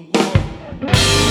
Oh.